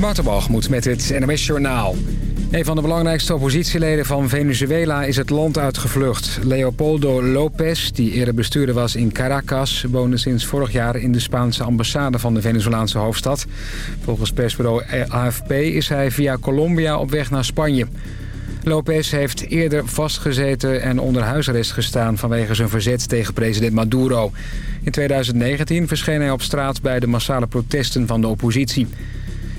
Waterbalgemoed met het NMS Journaal. Een van de belangrijkste oppositieleden van Venezuela is het land uitgevlucht. Leopoldo López, die eerder bestuurder was in Caracas... woonde sinds vorig jaar in de Spaanse ambassade van de Venezolaanse hoofdstad. Volgens persbureau AFP is hij via Colombia op weg naar Spanje. López heeft eerder vastgezeten en onder huisarrest gestaan... vanwege zijn verzet tegen president Maduro. In 2019 verscheen hij op straat bij de massale protesten van de oppositie.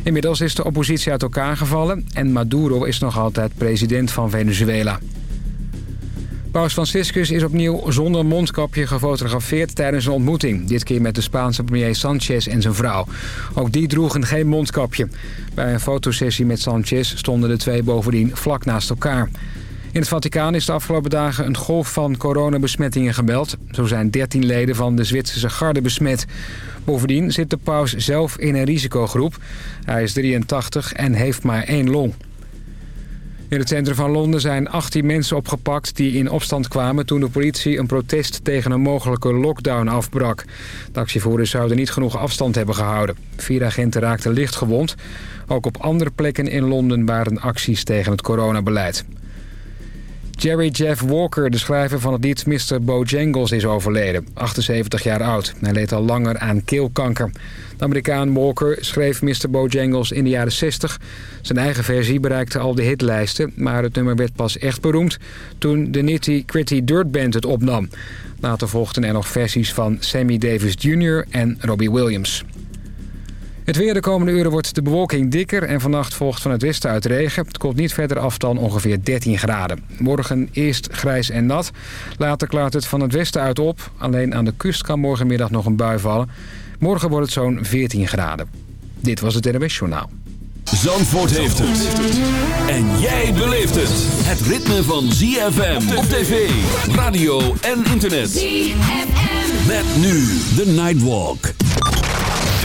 Inmiddels is de oppositie uit elkaar gevallen... en Maduro is nog altijd president van Venezuela. Paus Franciscus is opnieuw zonder mondkapje gefotografeerd tijdens een ontmoeting. Dit keer met de Spaanse premier Sanchez en zijn vrouw. Ook die droegen geen mondkapje. Bij een fotosessie met Sanchez stonden de twee bovendien vlak naast elkaar. In het Vaticaan is de afgelopen dagen een golf van coronabesmettingen gebeld. Zo zijn 13 leden van de Zwitserse garde besmet. Bovendien zit de paus zelf in een risicogroep. Hij is 83 en heeft maar één long. In het centrum van Londen zijn 18 mensen opgepakt die in opstand kwamen... toen de politie een protest tegen een mogelijke lockdown afbrak. De actievoerders zouden niet genoeg afstand hebben gehouden. Vier agenten raakten licht gewond. Ook op andere plekken in Londen waren acties tegen het coronabeleid. Jerry Jeff Walker, de schrijver van het lied Mr. Bojangles, is overleden. 78 jaar oud. Hij leed al langer aan keelkanker. De Amerikaan Walker schreef Mr. Bojangles in de jaren 60. Zijn eigen versie bereikte al de hitlijsten... maar het nummer werd pas echt beroemd toen de Nitty Gritty Dirt Band het opnam. Later volgden er nog versies van Sammy Davis Jr. en Robbie Williams. Het weer de komende uren wordt de bewolking dikker en vannacht volgt van het westen uit regen. Het komt niet verder af dan ongeveer 13 graden. Morgen eerst grijs en nat. Later klaart het van het westen uit op. Alleen aan de kust kan morgenmiddag nog een bui vallen. Morgen wordt het zo'n 14 graden. Dit was het NWS Journaal. Zandvoort heeft het. En jij beleeft het. Het ritme van ZFM op tv, radio en internet. ZFM. Met nu de Nightwalk.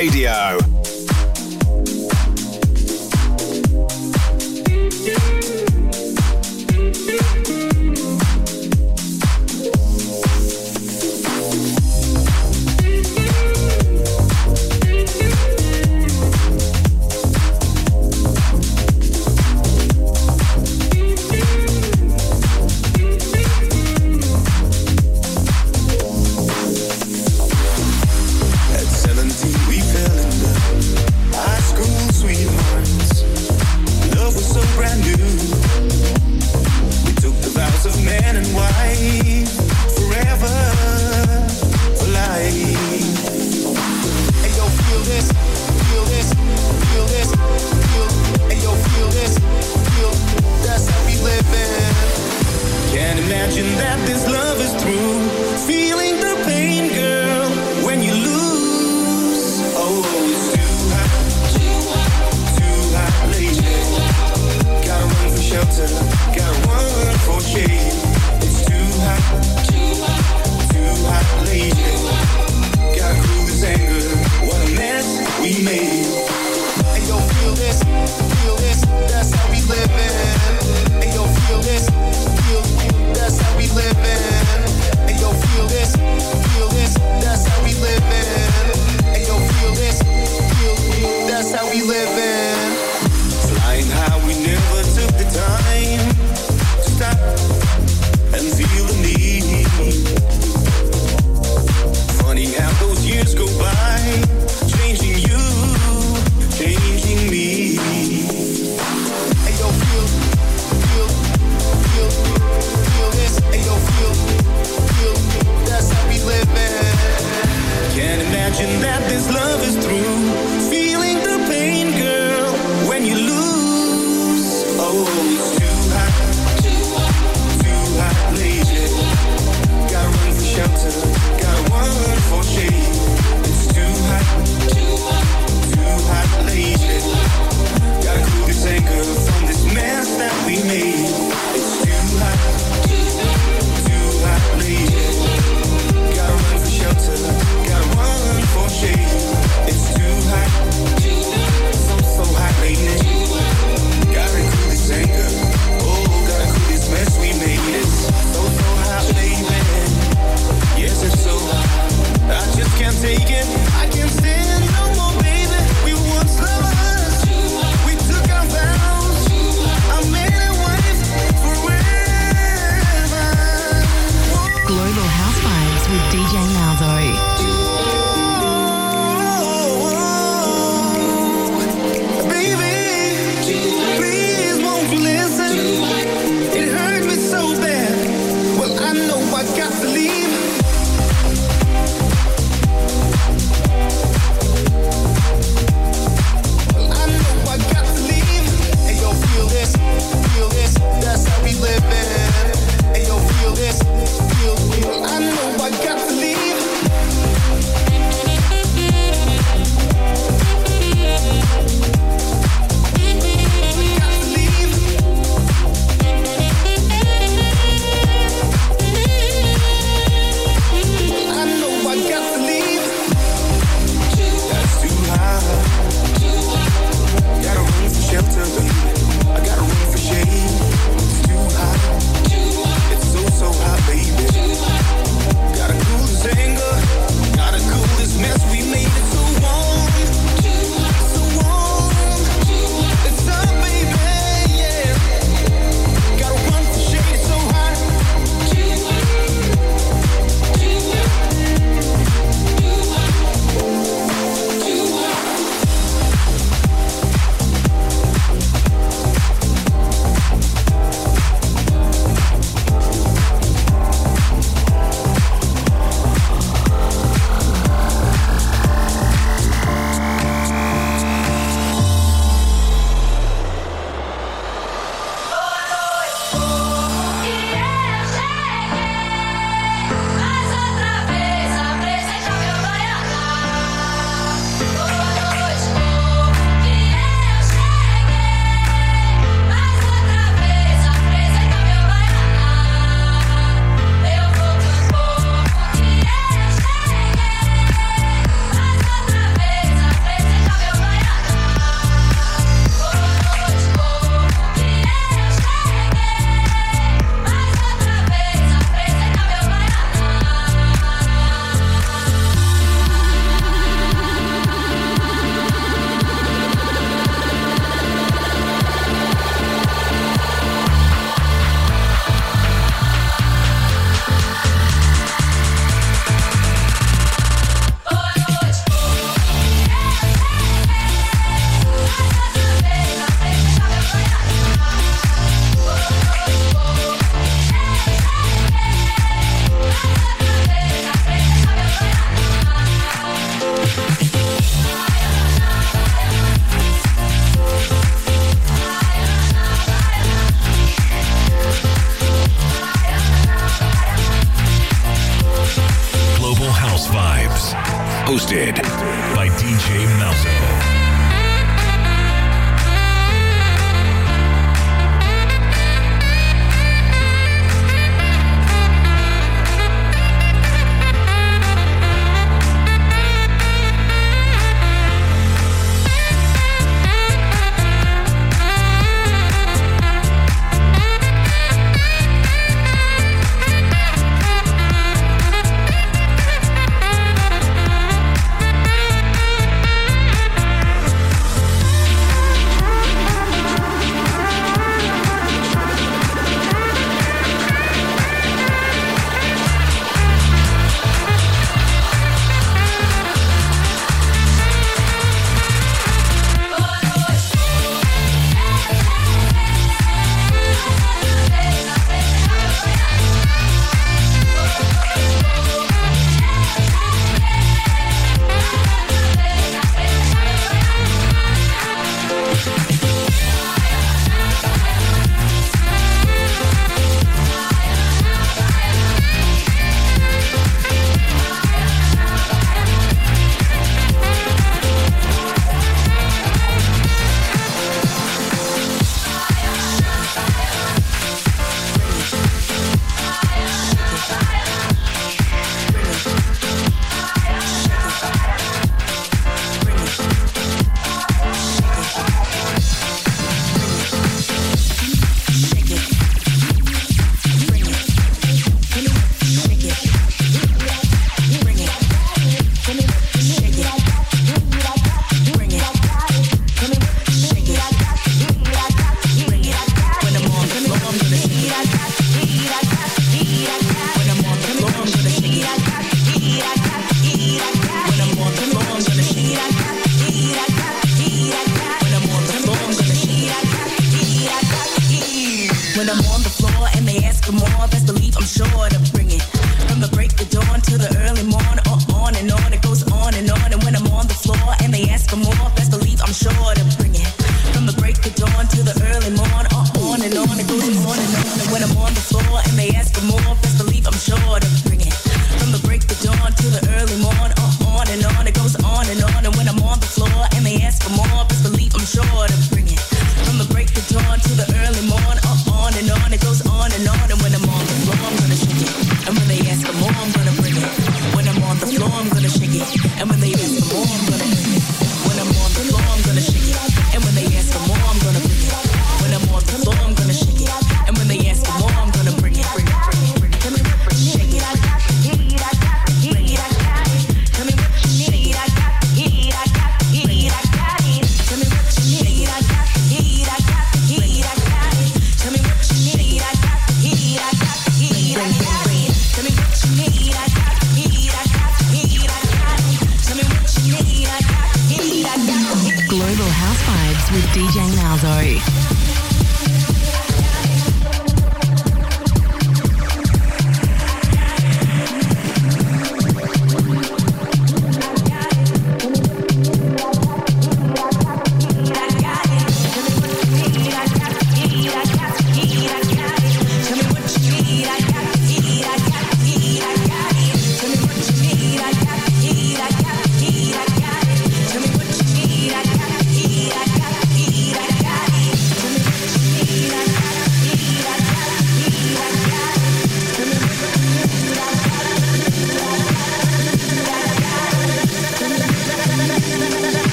radio.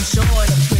enjoy the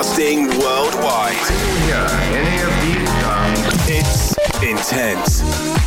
broadcasting worldwide. It's intense.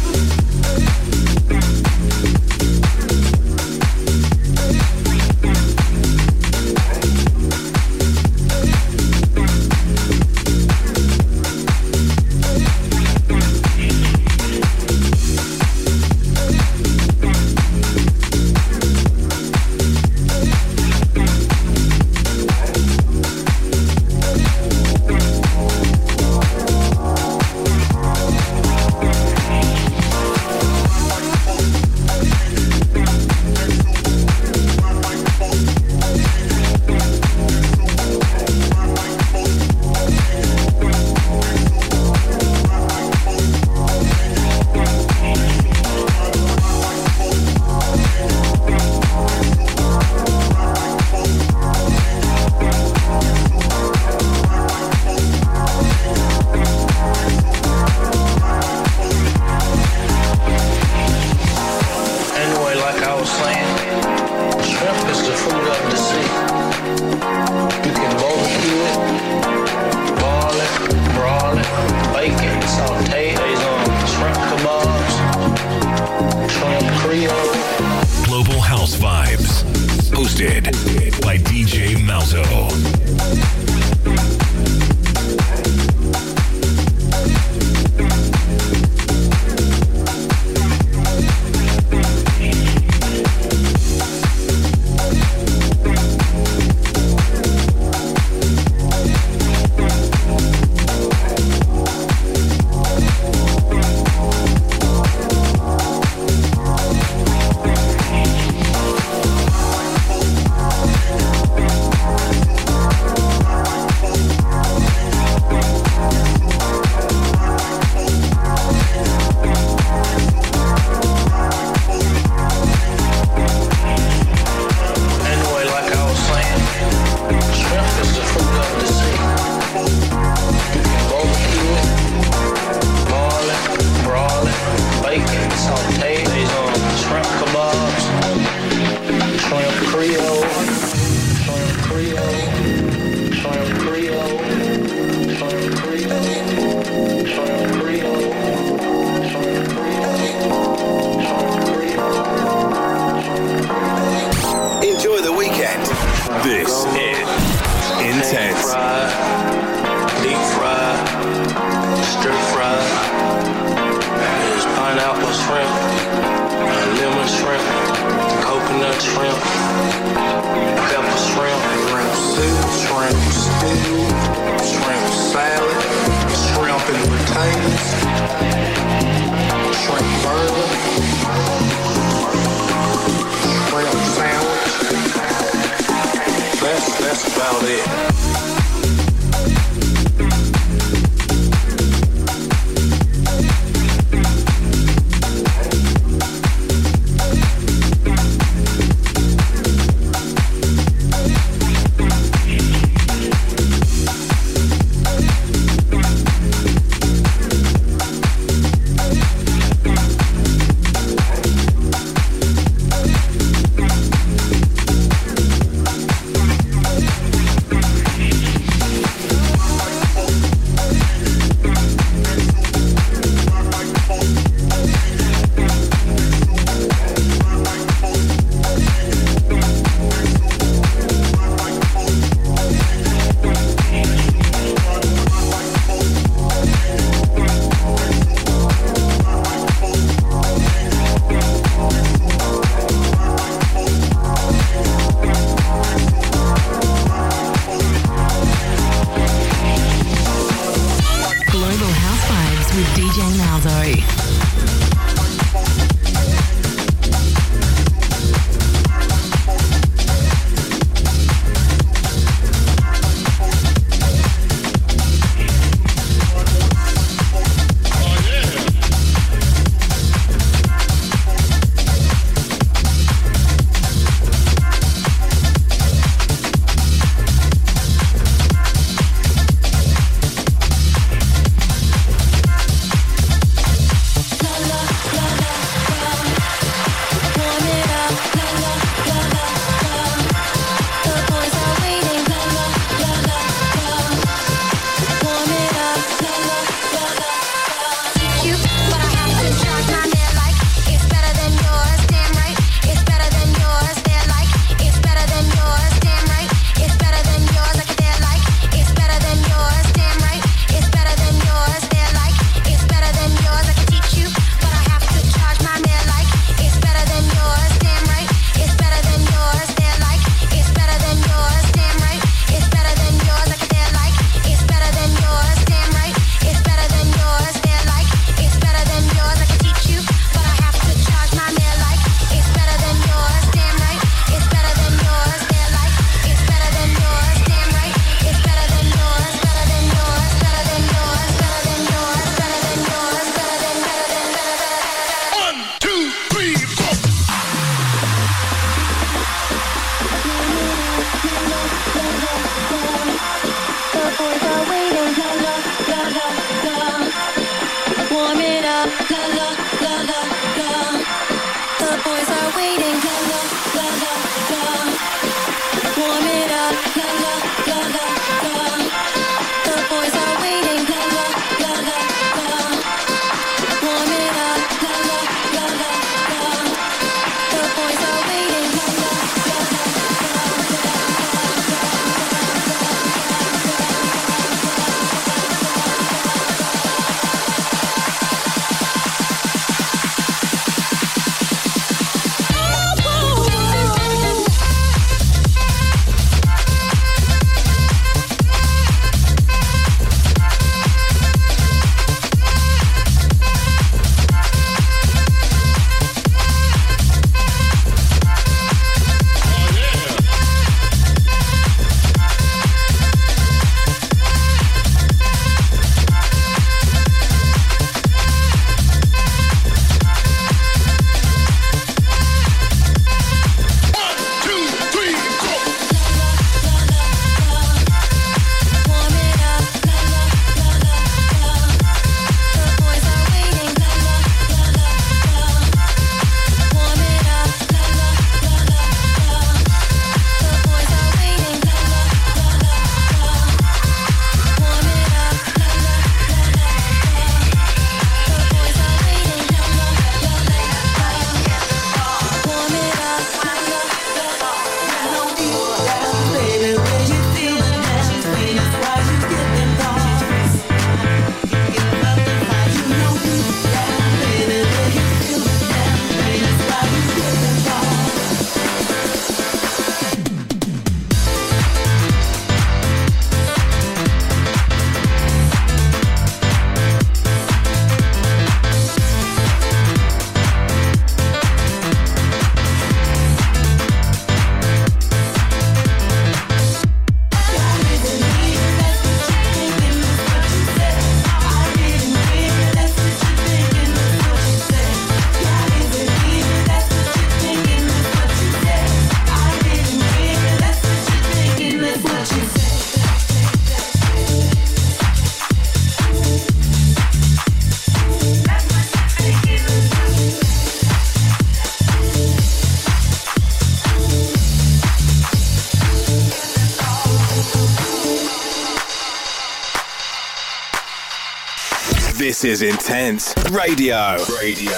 This is Intense Radio. Radio.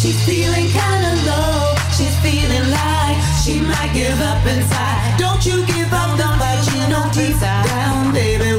She's feeling kinda low. She's feeling like she might give up inside. Don't you give up fight. You know deep down, baby,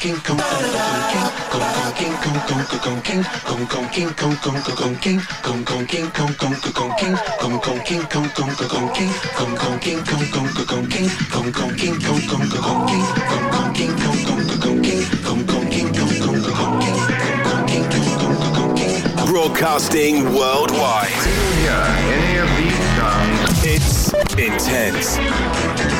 king kong king kong kong kong king kong kong king kong kong kong king kong kong king kong kong kong king kong kong king kong kong kong king kong kong king kong kong kong king kong kong king kong kong kong king kong kong king kong kong kong king kong kong king kong kong kong king kong kong king kong kong kong king broadcasting worldwide. Yeah, any of these songs? It's intense.